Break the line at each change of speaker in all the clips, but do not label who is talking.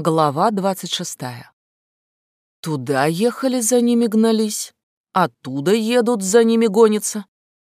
Глава двадцать шестая. Туда ехали, за ними гнались. Оттуда едут, за ними гонятся.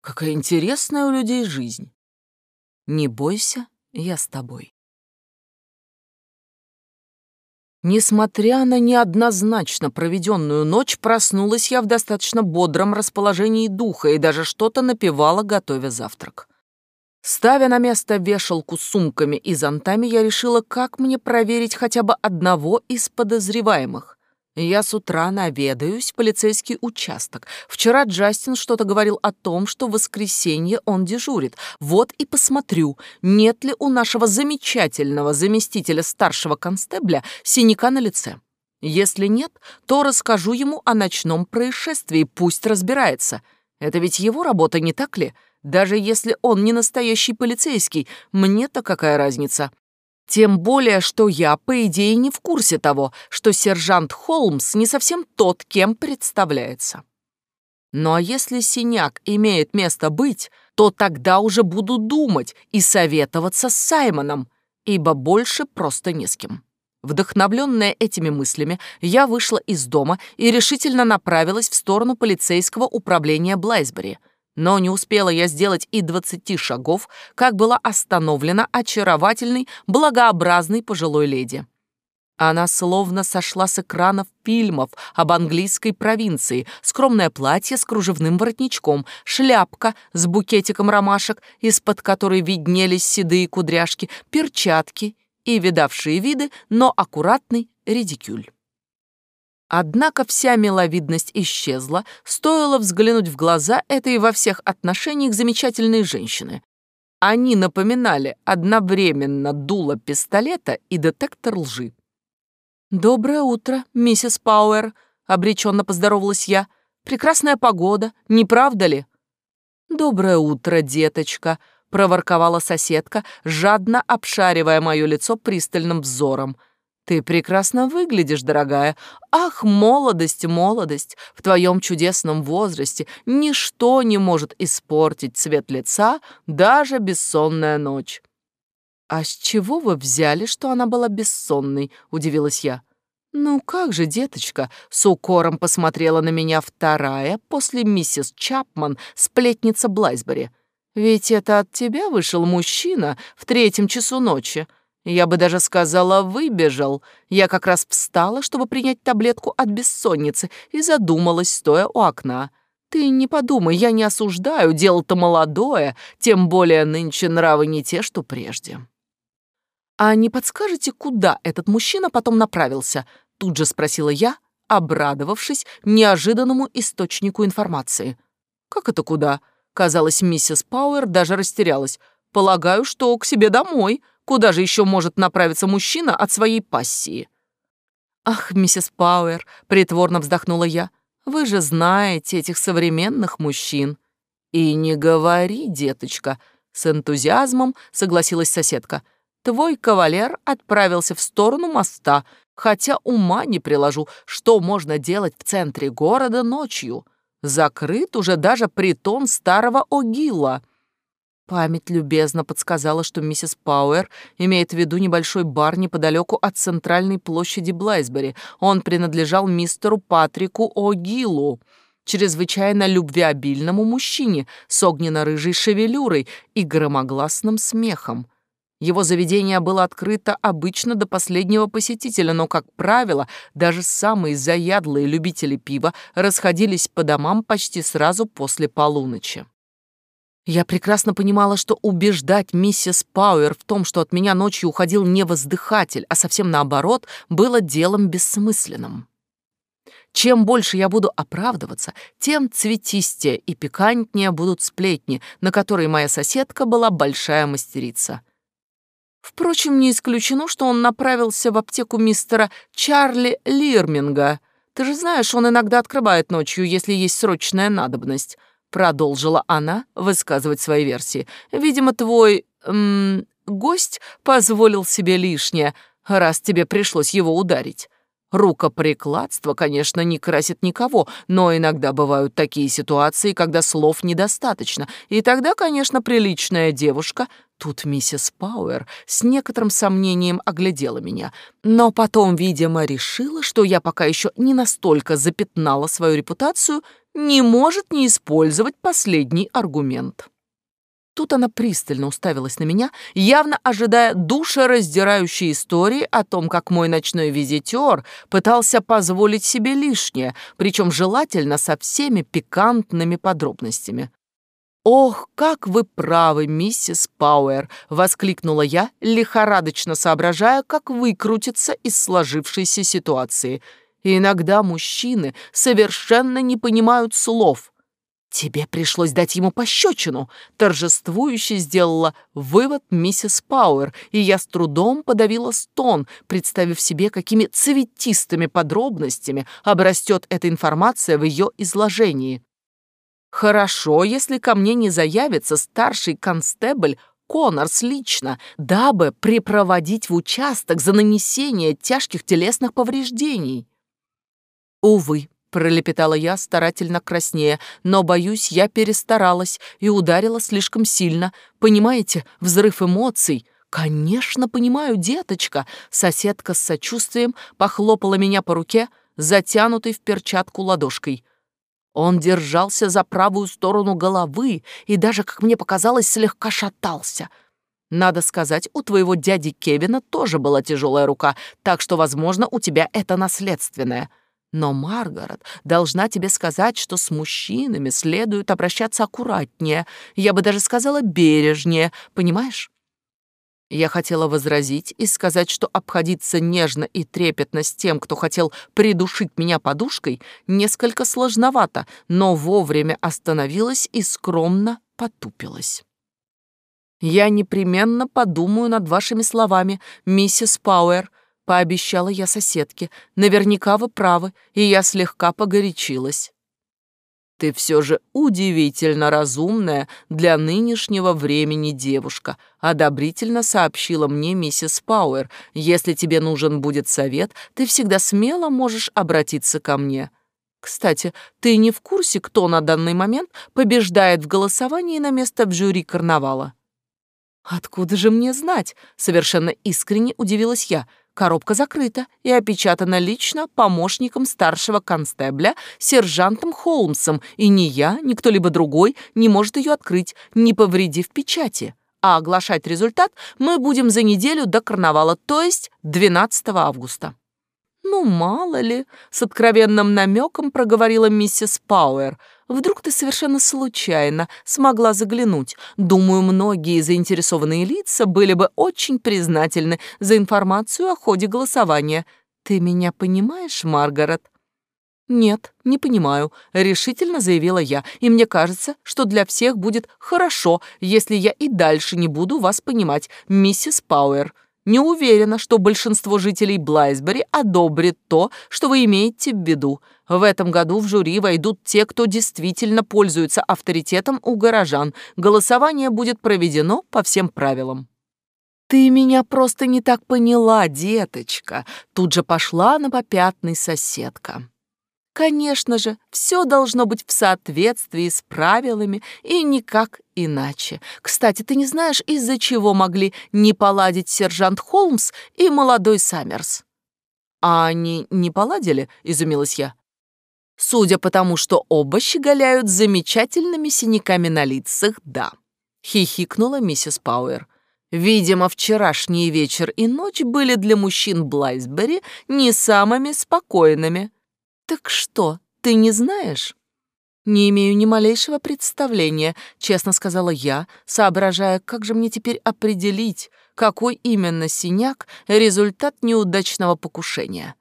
Какая интересная у людей жизнь. Не бойся, я с тобой. Несмотря на неоднозначно проведенную ночь, проснулась я в достаточно бодром расположении духа и даже что-то напевала, готовя завтрак. Ставя на место вешалку с сумками и зонтами, я решила, как мне проверить хотя бы одного из подозреваемых. Я с утра наведаюсь в полицейский участок. Вчера Джастин что-то говорил о том, что в воскресенье он дежурит. Вот и посмотрю, нет ли у нашего замечательного заместителя старшего констебля синяка на лице. Если нет, то расскажу ему о ночном происшествии, пусть разбирается. Это ведь его работа, не так ли? Даже если он не настоящий полицейский, мне-то какая разница? Тем более, что я, по идее, не в курсе того, что сержант Холмс не совсем тот, кем представляется. Ну а если синяк имеет место быть, то тогда уже буду думать и советоваться с Саймоном, ибо больше просто не с кем. Вдохновленная этими мыслями, я вышла из дома и решительно направилась в сторону полицейского управления Блайсбери — но не успела я сделать и двадцати шагов, как была остановлена очаровательной, благообразной пожилой леди. Она словно сошла с экранов фильмов об английской провинции. Скромное платье с кружевным воротничком, шляпка с букетиком ромашек, из-под которой виднелись седые кудряшки, перчатки и видавшие виды, но аккуратный редикюль. Однако вся миловидность исчезла, стоило взглянуть в глаза этой во всех отношениях замечательной женщины. Они напоминали одновременно дуло пистолета и детектор лжи. «Доброе утро, миссис Пауэр», — обреченно поздоровалась я. «Прекрасная погода, не правда ли?» «Доброе утро, деточка», — проворковала соседка, жадно обшаривая мое лицо пристальным взором — ты прекрасно выглядишь, дорогая. Ах, молодость, молодость! В твоем чудесном возрасте ничто не может испортить цвет лица, даже бессонная ночь. А с чего вы взяли, что она была бессонной? Удивилась я. «Ну как же, деточка?» — с укором посмотрела на меня вторая после миссис Чапман, сплетница Блайсбери. «Ведь это от тебя вышел мужчина в третьем часу ночи. Я бы даже сказала, выбежал. Я как раз встала, чтобы принять таблетку от бессонницы, и задумалась, стоя у окна. Ты не подумай, я не осуждаю, дело-то молодое, тем более нынче нравы не те, что прежде. А не подскажете, куда этот мужчина потом направился? Тут же спросила я, обрадовавшись неожиданному источнику информации. Как это куда? Казалось, миссис Пауэр даже растерялась. Полагаю, что к себе домой, Куда же еще может направиться мужчина от своей пассии? «Ах, миссис Пауэр», — притворно вздохнула я, — «вы же знаете этих современных мужчин». «И не говори, деточка», — с энтузиазмом согласилась соседка. «Твой кавалер отправился в сторону моста, хотя ума не приложу, что можно делать в центре города ночью. Закрыт уже даже притон старого Огила». Память любезно подсказала, что миссис Пауэр имеет в виду небольшой бар неподалеку от центральной площади Блайсбери. Он принадлежал мистеру Патрику О'Гиллу, чрезвычайно любвеобильному мужчине с огненно-рыжей шевелюрой и громогласным смехом. Его заведение было открыто обычно до последнего посетителя, но, как правило, даже самые заядлые любители пива расходились по домам почти сразу после полуночи. Я прекрасно понимала, что убеждать миссис Пауэр в том, что от меня ночью уходил не воздыхатель, а совсем наоборот, было делом бессмысленным. Чем больше я буду оправдываться, тем цветистее и пикантнее будут сплетни, на которые моя соседка была большая мастерица. Впрочем, не исключено, что он направился в аптеку мистера Чарли Лирминга. Ты же знаешь, он иногда открывает ночью, если есть срочная надобность. Продолжила она высказывать свои версии. «Видимо, твой... М, гость позволил себе лишнее, раз тебе пришлось его ударить. Рукоприкладство, конечно, не красит никого, но иногда бывают такие ситуации, когда слов недостаточно, и тогда, конечно, приличная девушка Тут миссис Пауэр с некоторым сомнением оглядела меня, но потом, видимо, решила, что я пока еще не настолько запятнала свою репутацию, не может не использовать последний аргумент. Тут она пристально уставилась на меня, явно ожидая душераздирающей истории о том, как мой ночной визитер пытался позволить себе лишнее, причем желательно со всеми пикантными подробностями. «Ох, как вы правы, миссис Пауэр!» — воскликнула я, лихорадочно соображая, как выкрутиться из сложившейся ситуации. «Иногда мужчины совершенно не понимают слов». «Тебе пришлось дать ему пощечину», — торжествующе сделала вывод миссис Пауэр, и я с трудом подавила стон, представив себе, какими цветистыми подробностями обрастет эта информация в ее изложении. Хорошо, если ко мне не заявится старший констебль Коннорс лично, дабы припроводить в участок за нанесение тяжких телесных повреждений. Увы, пролепетала я старательно краснее, но, боюсь, я перестаралась и ударила слишком сильно. Понимаете, взрыв эмоций. Конечно, понимаю, деточка. Соседка с сочувствием похлопала меня по руке, затянутой в перчатку ладошкой. Он держался за правую сторону головы и даже, как мне показалось, слегка шатался. Надо сказать, у твоего дяди Кевина тоже была тяжелая рука, так что, возможно, у тебя это наследственное. Но, Маргарет, должна тебе сказать, что с мужчинами следует обращаться аккуратнее, я бы даже сказала бережнее, понимаешь? Я хотела возразить и сказать, что обходиться нежно и трепетно с тем, кто хотел придушить меня подушкой, несколько сложновато, но вовремя остановилась и скромно потупилась. «Я непременно подумаю над вашими словами, миссис Пауэр», — пообещала я соседке. «Наверняка вы правы, и я слегка погорячилась». Ты все же удивительно разумная для нынешнего времени девушка, одобрительно сообщила мне миссис Пауэр. Если тебе нужен будет совет, ты всегда смело можешь обратиться ко мне. Кстати, ты не в курсе, кто на данный момент побеждает в голосовании на место в жюри карнавала? Откуда же мне знать? Совершенно искренне удивилась я. Коробка закрыта и опечатана лично помощником старшего констебля, сержантом Холмсом, и ни я, ни кто-либо другой не может ее открыть, не повредив печати. А оглашать результат мы будем за неделю до карнавала, то есть 12 августа. «Ну, мало ли», — с откровенным намеком проговорила миссис Пауэр — Вдруг ты совершенно случайно смогла заглянуть. Думаю, многие заинтересованные лица были бы очень признательны за информацию о ходе голосования. Ты меня понимаешь, Маргарет?» «Нет, не понимаю», — решительно заявила я, «и мне кажется, что для всех будет хорошо, если я и дальше не буду вас понимать, миссис Пауэр. Не уверена, что большинство жителей Блайсбери одобрит то, что вы имеете в виду. В этом году в жюри войдут те, кто действительно пользуется авторитетом у горожан. Голосование будет проведено по всем правилам. «Ты меня просто не так поняла, деточка», — тут же пошла на попятный соседка. Конечно же, все должно быть в соответствии с правилами и никак иначе. Кстати, ты не знаешь, из-за чего могли не поладить сержант Холмс и молодой Саммерс? А они не поладили, изумилась я. Судя по тому, что оба щеголяют замечательными синяками на лицах, да. Хихикнула миссис Пауэр. Видимо, вчерашний вечер и ночь были для мужчин Блайсбери не самыми спокойными. «Так что, ты не знаешь?» «Не имею ни малейшего представления», — честно сказала я, соображая, как же мне теперь определить, какой именно синяк — результат неудачного покушения.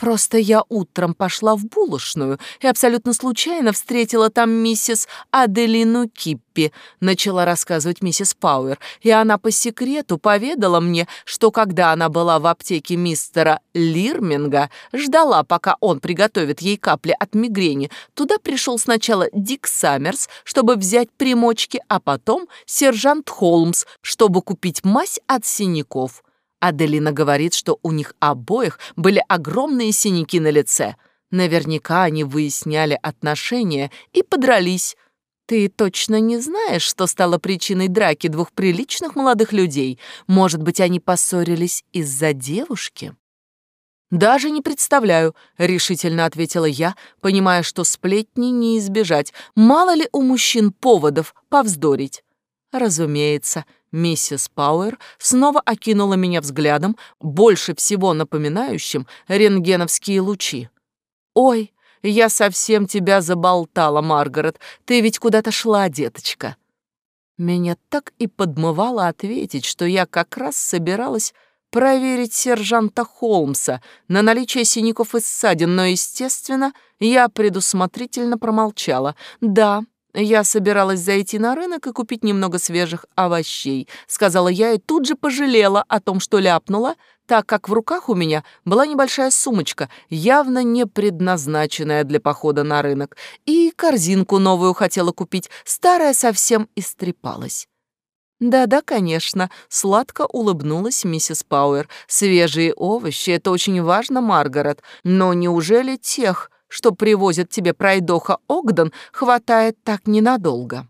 Просто я утром пошла в булочную и абсолютно случайно встретила там миссис Аделину Киппи, начала рассказывать миссис Пауэр, и она по секрету поведала мне, что когда она была в аптеке мистера Лирминга, ждала, пока он приготовит ей капли от мигрени, туда пришел сначала Дик Саммерс, чтобы взять примочки, а потом сержант Холмс, чтобы купить мазь от синяков. Аделина говорит, что у них обоих были огромные синяки на лице. Наверняка они выясняли отношения и подрались. Ты точно не знаешь, что стало причиной драки двух приличных молодых людей? Может быть, они поссорились из-за девушки? «Даже не представляю», — решительно ответила я, понимая, что сплетни не избежать. Мало ли у мужчин поводов повздорить. Разумеется, миссис Пауэр снова окинула меня взглядом, больше всего напоминающим рентгеновские лучи. «Ой, я совсем тебя заболтала, Маргарет. Ты ведь куда-то шла, деточка». Меня так и подмывало ответить, что я как раз собиралась проверить сержанта Холмса на наличие синяков и ссадин, но, естественно, я предусмотрительно промолчала. Да, я собиралась зайти на рынок и купить немного свежих овощей, сказала я и тут же пожалела о том, что ляпнула, так как в руках у меня была небольшая сумочка, явно не предназначенная для похода на рынок, и корзинку новую хотела купить, старая совсем истрепалась. «Да-да, конечно», — сладко улыбнулась миссис Пауэр. «Свежие овощи — это очень важно, Маргарет, но неужели тех, что привозят тебе пройдоха Огден, хватает так ненадолго?»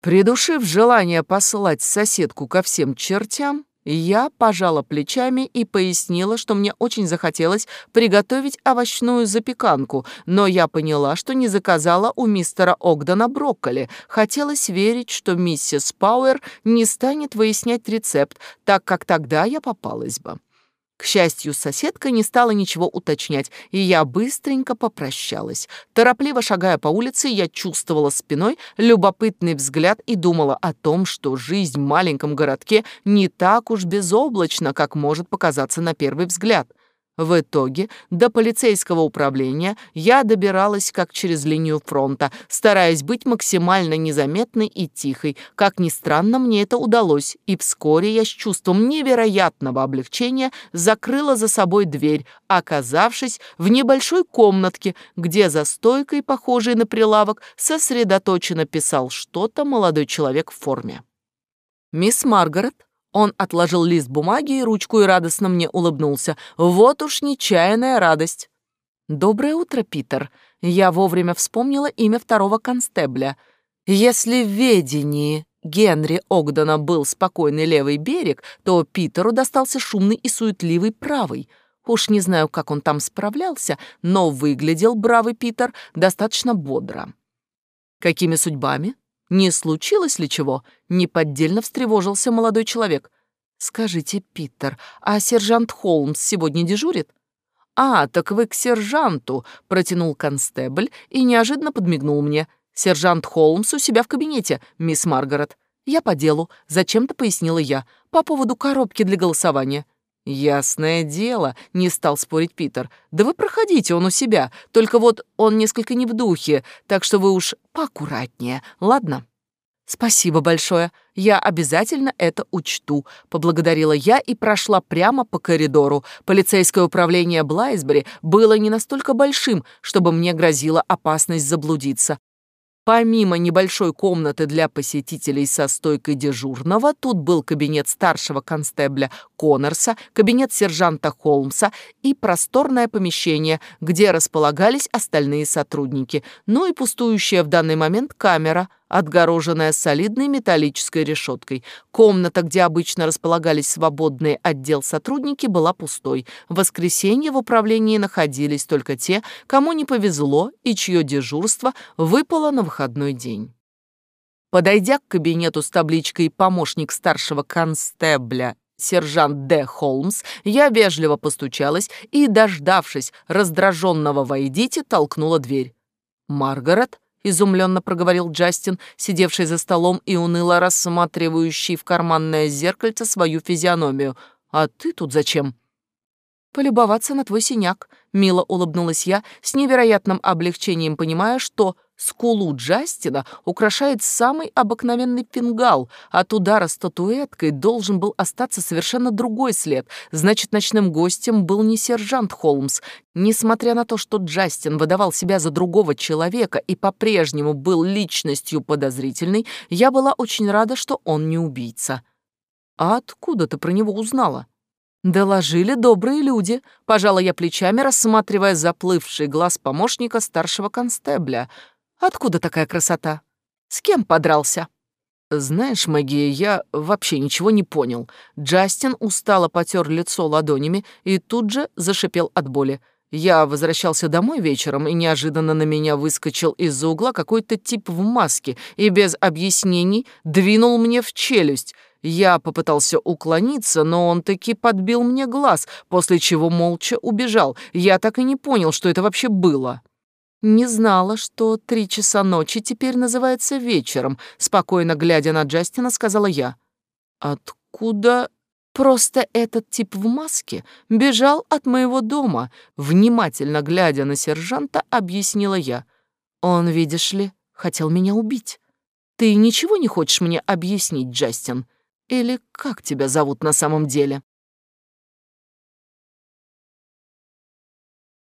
Придушив желание послать соседку ко всем чертям, я пожала плечами и пояснила, что мне очень захотелось приготовить овощную запеканку, но я поняла, что не заказала у мистера Огдена брокколи. Хотелось верить, что миссис Пауэр не станет выяснять рецепт, так как тогда я попалась бы. К счастью, соседка не стала ничего уточнять, и я быстренько попрощалась. Торопливо шагая по улице, я чувствовала спиной любопытный взгляд и думала о том, что жизнь в маленьком городке не так уж безоблачна, как может показаться на первый взгляд — в итоге до полицейского управления я добиралась как через линию фронта, стараясь быть максимально незаметной и тихой. Как ни странно, мне это удалось, и вскоре я с чувством невероятного облегчения закрыла за собой дверь, оказавшись в небольшой комнатке, где за стойкой, похожей на прилавок, сосредоточенно писал что-то молодой человек в форме. «Мисс Маргарет», он отложил лист бумаги и ручку и радостно мне улыбнулся. Вот уж нечаянная радость. «Доброе утро, Питер». Я вовремя вспомнила имя второго констебля. Если в ведении Генри Огдена был спокойный левый берег, то Питеру достался шумный и суетливый правый. Уж не знаю, как он там справлялся, но выглядел бравый Питер достаточно бодро. Какими судьбами? Не случилось ли чего? Неподдельно встревожился молодой человек. Скажите, Питер, а сержант Холмс сегодня дежурит? А, так вы к сержанту, протянул констебль и неожиданно подмигнул мне. Сержант Холмс у себя в кабинете, мисс Маргарет. Я по делу, зачем-то пояснила я, по поводу коробки для голосования. «Ясное дело», — не стал спорить Питер. «Да вы проходите, он у себя. Только вот он несколько не в духе, так что вы уж поаккуратнее, ладно?» «Спасибо большое. Я обязательно это учту», — поблагодарила я и прошла прямо по коридору. Полицейское управление Блайсбери было не настолько большим, чтобы мне грозила опасность заблудиться. Помимо небольшой комнаты для посетителей со стойкой дежурного, тут был кабинет старшего констебля Коннорса, кабинет сержанта Холмса и просторное помещение, где располагались остальные сотрудники, ну и пустующая в данный момент камера — отгороженная солидной металлической решеткой. Комната, где обычно располагались свободные отдел сотрудники, была пустой. В воскресенье в управлении находились только те, кому не повезло и чье дежурство выпало на выходной день. Подойдя к кабинету с табличкой «Помощник старшего констебля» сержант Д. Холмс, я вежливо постучалась и, дождавшись раздраженного «Войдите», толкнула дверь. «Маргарет?» — изумленно проговорил Джастин, сидевший за столом и уныло рассматривающий в карманное зеркальце свою физиономию. «А ты тут зачем?» «Полюбоваться на твой синяк», — мило улыбнулась я, с невероятным облегчением понимая, что скулу Джастина украшает самый обыкновенный фингал. От удара статуэткой должен был остаться совершенно другой след. Значит, ночным гостем был не сержант Холмс. Несмотря на то, что Джастин выдавал себя за другого человека и по-прежнему был личностью подозрительной, я была очень рада, что он не убийца. «А откуда ты про него узнала?» «Доложили добрые люди», — пожала я плечами, рассматривая заплывший глаз помощника старшего констебля. «Откуда такая красота?» С кем подрался?» «Знаешь, Мэгги, я вообще ничего не понял». Джастин устало потер лицо ладонями и тут же зашипел от боли. Я возвращался домой вечером, и неожиданно на меня выскочил из-за угла какой-то тип в маске и без объяснений двинул мне в челюсть. Я попытался уклониться, но он таки подбил мне глаз, после чего молча убежал. Я так и не понял, что это вообще было. «Не знала, что три часа ночи теперь называется вечером», спокойно глядя на Джастина, сказала я. «Откуда...» Просто этот тип в маске бежал от моего дома, внимательно глядя на сержанта, объяснила я. Он, видишь ли, хотел меня убить. Ты ничего не хочешь мне объяснить, Джастин? Или как тебя зовут на самом деле?